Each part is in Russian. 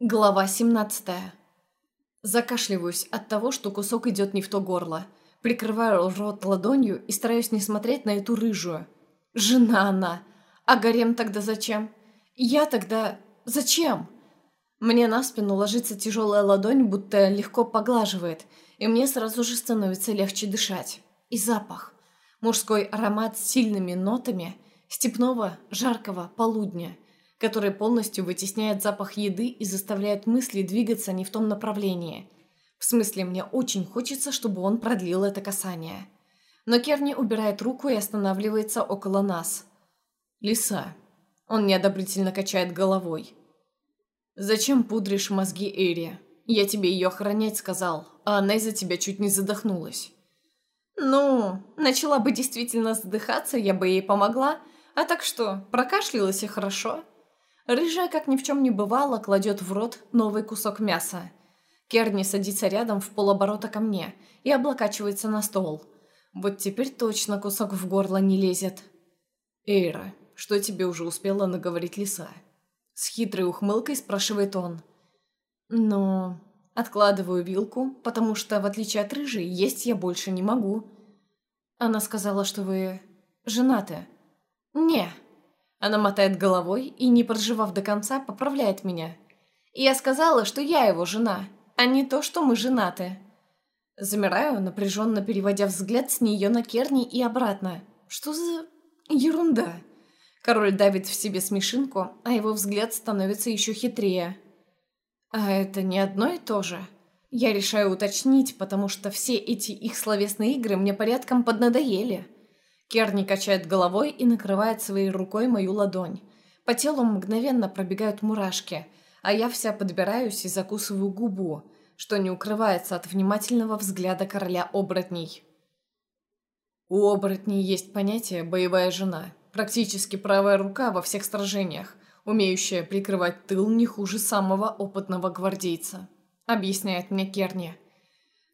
Глава 17. Закашливаюсь от того, что кусок идет не в то горло. Прикрываю рот ладонью и стараюсь не смотреть на эту рыжую. Жена она. А гарем тогда зачем? Я тогда... Зачем? Мне на спину ложится тяжелая ладонь, будто легко поглаживает, и мне сразу же становится легче дышать. И запах. Мужской аромат с сильными нотами степного жаркого полудня – который полностью вытесняет запах еды и заставляет мысли двигаться не в том направлении. В смысле, мне очень хочется, чтобы он продлил это касание. Но Керни убирает руку и останавливается около нас. «Лиса». Он неодобрительно качает головой. «Зачем пудришь мозги Эри? Я тебе ее охранять сказал, а она из-за тебя чуть не задохнулась». «Ну, начала бы действительно задыхаться, я бы ей помогла. А так что, прокашлялась и хорошо». Рыжая, как ни в чем не бывало, кладет в рот новый кусок мяса. Керни садится рядом в полоборота ко мне и облокачивается на стол. Вот теперь точно кусок в горло не лезет. «Эйра, что тебе уже успела наговорить лиса?» С хитрой ухмылкой спрашивает он. «Ну...» Откладываю вилку, потому что, в отличие от рыжей, есть я больше не могу. Она сказала, что вы... женаты. «Не», она мотает головой и, не проживав до конца, поправляет меня. я сказала, что я его жена, а не то, что мы женаты. Замираю, напряженно переводя взгляд с нее на Керни и обратно. Что за ерунда? Король давит в себе смешинку, а его взгляд становится еще хитрее. А это не одно и то же. Я решаю уточнить, потому что все эти их словесные игры мне порядком поднадоели. Керни качает головой и накрывает своей рукой мою ладонь. По телу мгновенно пробегают мурашки, а я вся подбираюсь и закусываю губу, что не укрывается от внимательного взгляда короля оборотней. У оборотней есть понятие «боевая жена», практически правая рука во всех сражениях, умеющая прикрывать тыл не хуже самого опытного гвардейца, объясняет мне Керни.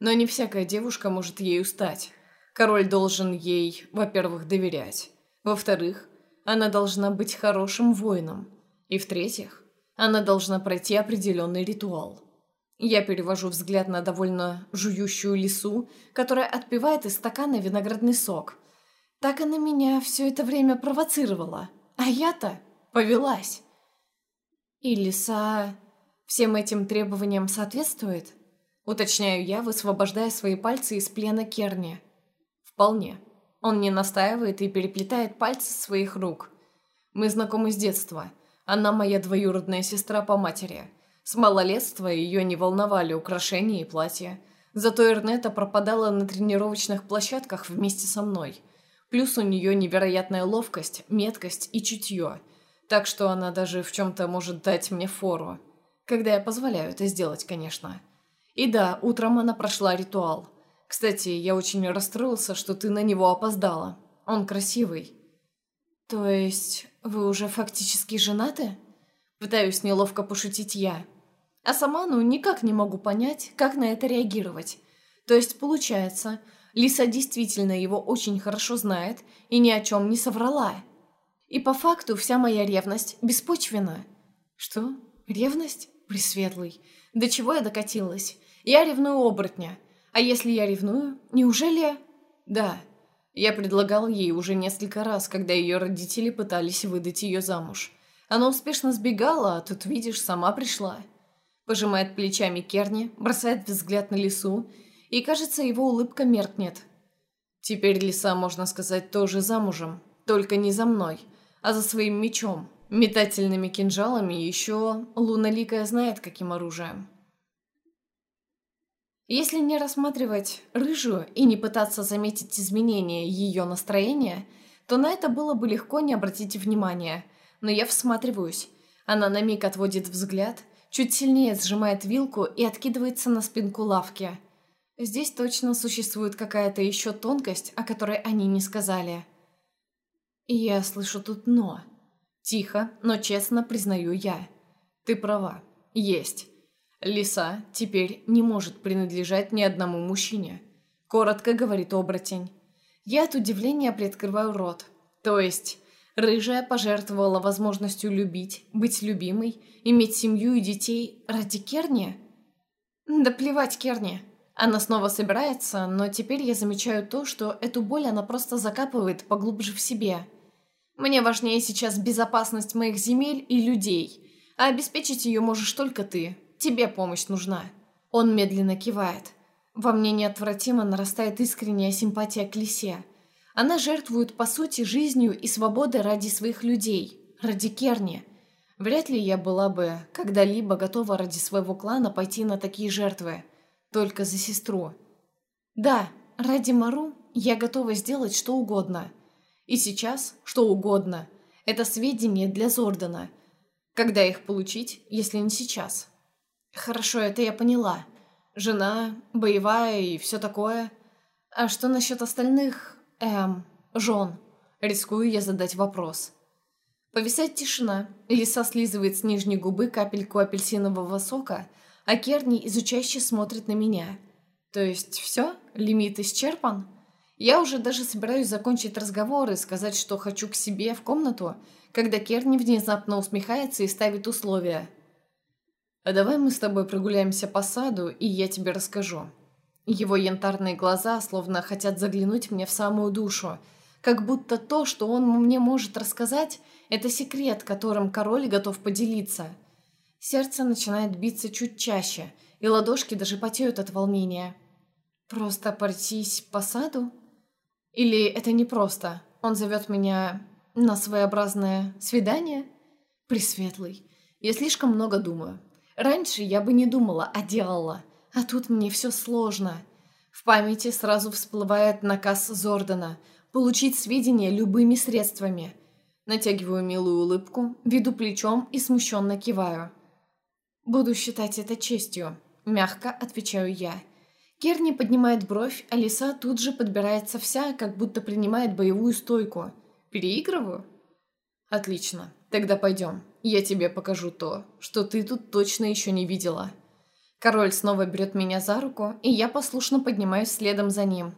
Но не всякая девушка может ею стать. Король должен ей, во-первых, доверять. Во-вторых, она должна быть хорошим воином. И в-третьих, она должна пройти определенный ритуал. Я перевожу взгляд на довольно жующую лису, которая отпивает из стакана виноградный сок. Так она меня все это время провоцировала, а я-то повелась. И лиса всем этим требованиям соответствует? Уточняю я, высвобождая свои пальцы из плена Керни. Вполне. Он не настаивает и переплетает пальцы своих рук. Мы знакомы с детства. Она моя двоюродная сестра по матери. С малолетства ее не волновали украшения и платья. Зато Эрнета пропадала на тренировочных площадках вместе со мной. Плюс у нее невероятная ловкость, меткость и чутье. Так что она даже в чем-то может дать мне фору. Когда я позволяю это сделать, конечно. И да, утром она прошла ритуал – кстати, я очень расстроился, что ты на него опоздала. Он красивый». «То есть вы уже фактически женаты?» Пытаюсь неловко пошутить я. А сама, ну, никак не могу понять, как на это реагировать. То есть, получается, Лиса действительно его очень хорошо знает и ни о чем не соврала. И по факту вся моя ревность беспочвена. Что? Ревность? Пресветлый. До чего я докатилась? Я ревную оборотня. А если я ревную? Неужели... Да. Я предлагал ей уже несколько раз, когда ее родители пытались выдать ее замуж. Она успешно сбегала, а тут, видишь, сама пришла. Пожимает плечами Керни, бросает взгляд на лесу, и, кажется, его улыбка меркнет. Теперь лиса, можно сказать, тоже замужем, только не за мной, а за своим мечом, метательными кинжалами еще луналикая знает каким оружием. Если не рассматривать рыжую и не пытаться заметить изменения ее настроения, то на это было бы легко не обратить внимания. Но я всматриваюсь. Она на миг отводит взгляд, чуть сильнее сжимает вилку и откидывается на спинку лавки. Здесь точно существует какая-то еще тонкость, о которой они не сказали. И я слышу тут «но». Тихо, но честно признаю я. Ты права. Есть. Лиса теперь не может принадлежать ни одному мужчине. Коротко говорит оборотень. Я от удивления приоткрываю рот. То есть, Рыжая пожертвовала возможностью любить, быть любимой, иметь семью и детей ради Керни? Да плевать Керни. Она снова собирается, но теперь я замечаю то, что эту боль она просто закапывает поглубже в себе. Мне важнее сейчас безопасность моих земель и людей, а обеспечить ее можешь только ты. Тебе помощь нужна. Он медленно кивает. Во мне неотвратимо нарастает искренняя симпатия к лисе. Она жертвует, по сути, жизнью и свободой ради своих людей, ради Керни. Вряд ли я была бы когда-либо готова ради своего клана пойти на такие жертвы. Только за сестру. Да, ради Мару я готова сделать что угодно. И сейчас что угодно. Это сведения для Зордана. Когда их получить, если не сейчас? Хорошо, это я поняла. Жена, боевая и все такое. А что насчет остальных, эм, жен? Рискую я задать вопрос. Повисает тишина. Лиса слизывает с нижней губы капельку апельсинового сока, а Керни изучающе смотрит на меня. То есть все? Лимит исчерпан? Я уже даже собираюсь закончить разговор и сказать, что хочу к себе в комнату, когда Керни внезапно усмехается и ставит условия – «А давай мы с тобой прогуляемся по саду, и я тебе расскажу». Его янтарные глаза словно хотят заглянуть мне в самую душу, как будто то, что он мне может рассказать, это секрет, которым король готов поделиться. Сердце начинает биться чуть чаще, и ладошки даже потеют от волнения. «Просто пройтись по саду?» Или это не просто? Он зовет меня на своеобразное свидание? Пресветлый. Я слишком много думаю. Раньше я бы не думала, а делала. А тут мне все сложно. В памяти сразу всплывает наказ Зордана получить сведения любыми средствами. Натягиваю милую улыбку, веду плечом и смущенно киваю. «Буду считать это честью», – мягко отвечаю я. Керни поднимает бровь, а лиса тут же подбирается вся, как будто принимает боевую стойку. «Переигрываю?» «Отлично. Тогда пойдем». Я тебе покажу то, что ты тут точно еще не видела». Король снова берет меня за руку, и я послушно поднимаюсь следом за ним.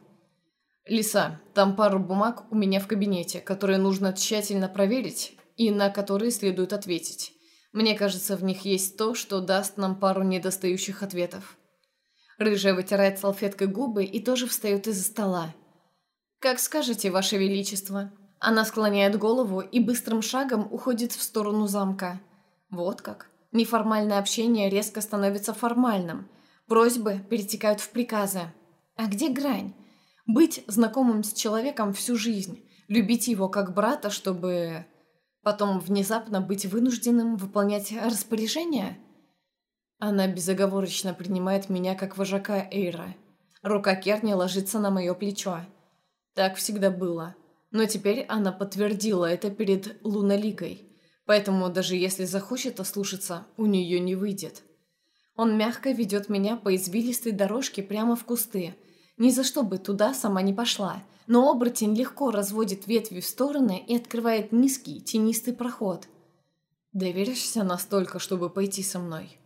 «Лиса, там пару бумаг у меня в кабинете, которые нужно тщательно проверить и на которые следует ответить. Мне кажется, в них есть то, что даст нам пару недостающих ответов». Рыжая вытирает салфеткой губы и тоже встает из-за стола. «Как скажете, Ваше Величество», она склоняет голову и быстрым шагом уходит в сторону замка. Вот как. Неформальное общение резко становится формальным. Просьбы перетекают в приказы. А где грань? Быть знакомым с человеком всю жизнь, любить его как брата, чтобы потом внезапно быть вынужденным выполнять распоряжения? Она безоговорочно принимает меня как вожака Эйра. Рука Керни ложится на мое плечо. Так всегда было. Но теперь она подтвердила это перед Луналикой, поэтому даже если захочет ослушаться, у нее не выйдет. Он мягко ведет меня по извилистой дорожке прямо в кусты. Ни за что бы туда сама не пошла, но оборотень легко разводит ветви в стороны и открывает низкий, тенистый проход. «Доверишься настолько, чтобы пойти со мной?»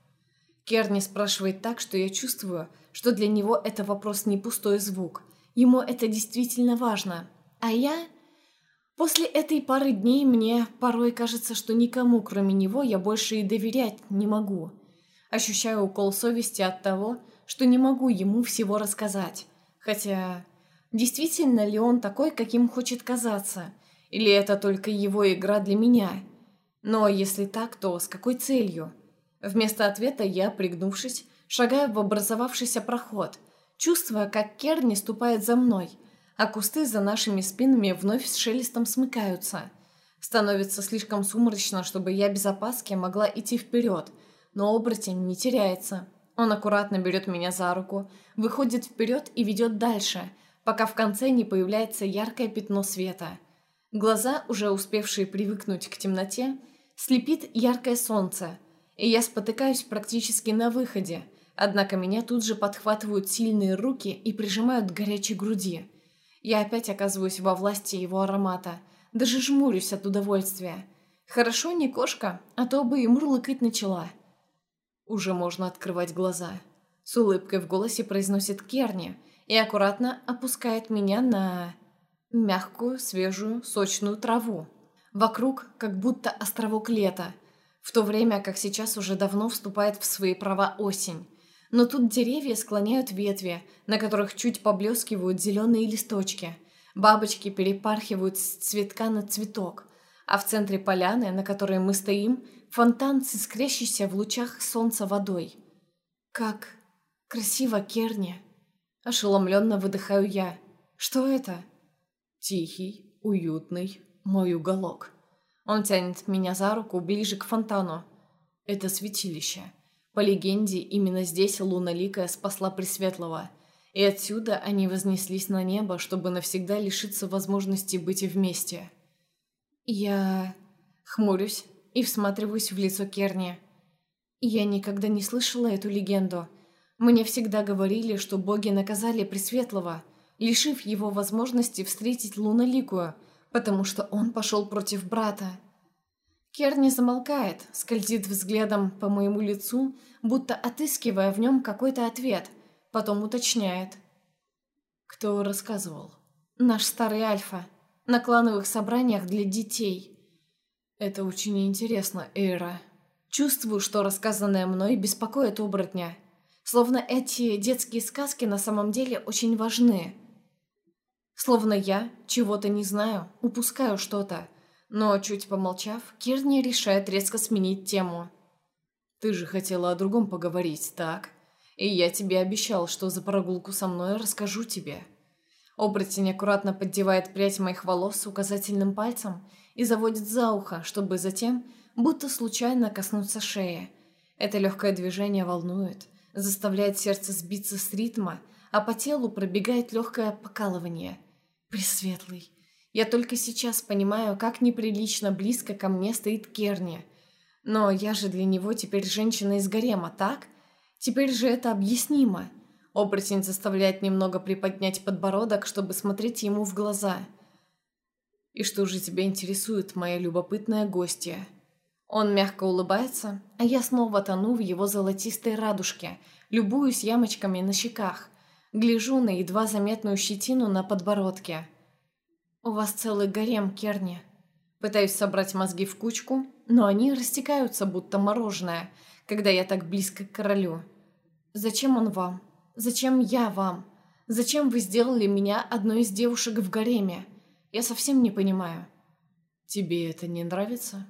Керни спрашивает так, что я чувствую, что для него это вопрос не пустой звук. Ему это действительно важно. А я... После этой пары дней мне порой кажется, что никому, кроме него, я больше и доверять не могу. Ощущаю укол совести от того, что не могу ему всего рассказать. Хотя, действительно ли он такой, каким хочет казаться? Или это только его игра для меня? Но если так, то с какой целью? Вместо ответа я, пригнувшись, шагаю в образовавшийся проход, чувствуя, как Керни ступает за мной – а кусты за нашими спинами вновь с шелестом смыкаются. Становится слишком сумрачно, чтобы я без опаски могла идти вперед, но оборотень не теряется. Он аккуратно берет меня за руку, выходит вперед и ведет дальше, пока в конце не появляется яркое пятно света. Глаза, уже успевшие привыкнуть к темноте, слепит яркое солнце, и я спотыкаюсь практически на выходе, однако меня тут же подхватывают сильные руки и прижимают к горячей груди – я опять оказываюсь во власти его аромата. Даже жмурюсь от удовольствия. Хорошо не кошка, а то бы и мурлыкать начала. Уже можно открывать глаза. С улыбкой в голосе произносит Керни и аккуратно опускает меня на мягкую, свежую, сочную траву. Вокруг как будто островок лета, в то время как сейчас уже давно вступает в свои права осень. Но тут деревья склоняют ветви, на которых чуть поблескивают зеленые листочки. Бабочки перепархивают с цветка на цветок. А в центре поляны, на которой мы стоим, фонтан с искрящейся в лучах солнца водой. «Как красиво, Керни!» Ошеломленно выдыхаю я. «Что это?» «Тихий, уютный, мой уголок». Он тянет меня за руку ближе к фонтану. Это святилище. По легенде, именно здесь Луна Ликая спасла Пресветлого. И отсюда они вознеслись на небо, чтобы навсегда лишиться возможности быть вместе. Я хмурюсь и всматриваюсь в лицо Керни. Я никогда не слышала эту легенду. Мне всегда говорили, что боги наказали Пресветлого, лишив его возможности встретить Луналикую, потому что он пошел против брата. Керни замолкает, скользит взглядом по моему лицу, будто отыскивая в нем какой-то ответ, потом уточняет. Кто рассказывал? Наш старый Альфа. На клановых собраниях для детей. Это очень интересно, Эйра. Чувствую, что рассказанное мной беспокоит оборотня. Словно эти детские сказки на самом деле очень важны. Словно я чего-то не знаю, упускаю что-то. Но, чуть помолчав, Кирни решает резко сменить тему. «Ты же хотела о другом поговорить, так? И я тебе обещал, что за прогулку со мной расскажу тебе». Оборотень аккуратно поддевает прядь моих волос указательным пальцем и заводит за ухо, чтобы затем, будто случайно коснуться шеи. Это легкое движение волнует, заставляет сердце сбиться с ритма, а по телу пробегает легкое покалывание. Пресветлый. Я только сейчас понимаю, как неприлично близко ко мне стоит Керни. Но я же для него теперь женщина из гарема, так? Теперь же это объяснимо. Оборотень заставляет немного приподнять подбородок, чтобы смотреть ему в глаза. «И что же тебя интересует, моя любопытная гостья?» Он мягко улыбается, а я снова тону в его золотистой радужке, любуюсь ямочками на щеках, гляжу на едва заметную щетину на подбородке. «У вас целый гарем, Керни». Пытаюсь собрать мозги в кучку, но они растекаются, будто мороженое, когда я так близко к королю. «Зачем он вам? Зачем я вам? Зачем вы сделали меня одной из девушек в гареме? Я совсем не понимаю». «Тебе это не нравится?»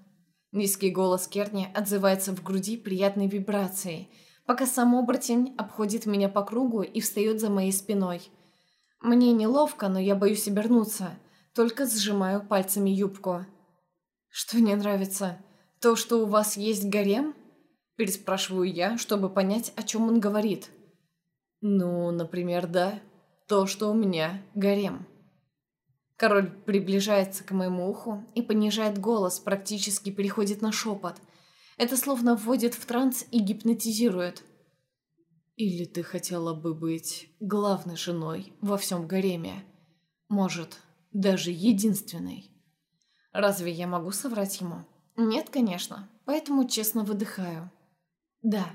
Низкий голос Керни отзывается в груди приятной вибрацией, пока сам оборотень обходит меня по кругу и встает за моей спиной. Мне неловко, но я боюсь обернуться, только сжимаю пальцами юбку. «Что не нравится? То, что у вас есть гарем?» Переспрашиваю я, чтобы понять, о чем он говорит. «Ну, например, да. То, что у меня гарем». Король приближается к моему уху и понижает голос, практически переходит на шепот. Это словно вводит в транс и гипнотизирует. Или ты хотела бы быть главной женой во всем гареме? Может, даже единственной? Разве я могу соврать ему? Нет, конечно, поэтому честно выдыхаю. Да.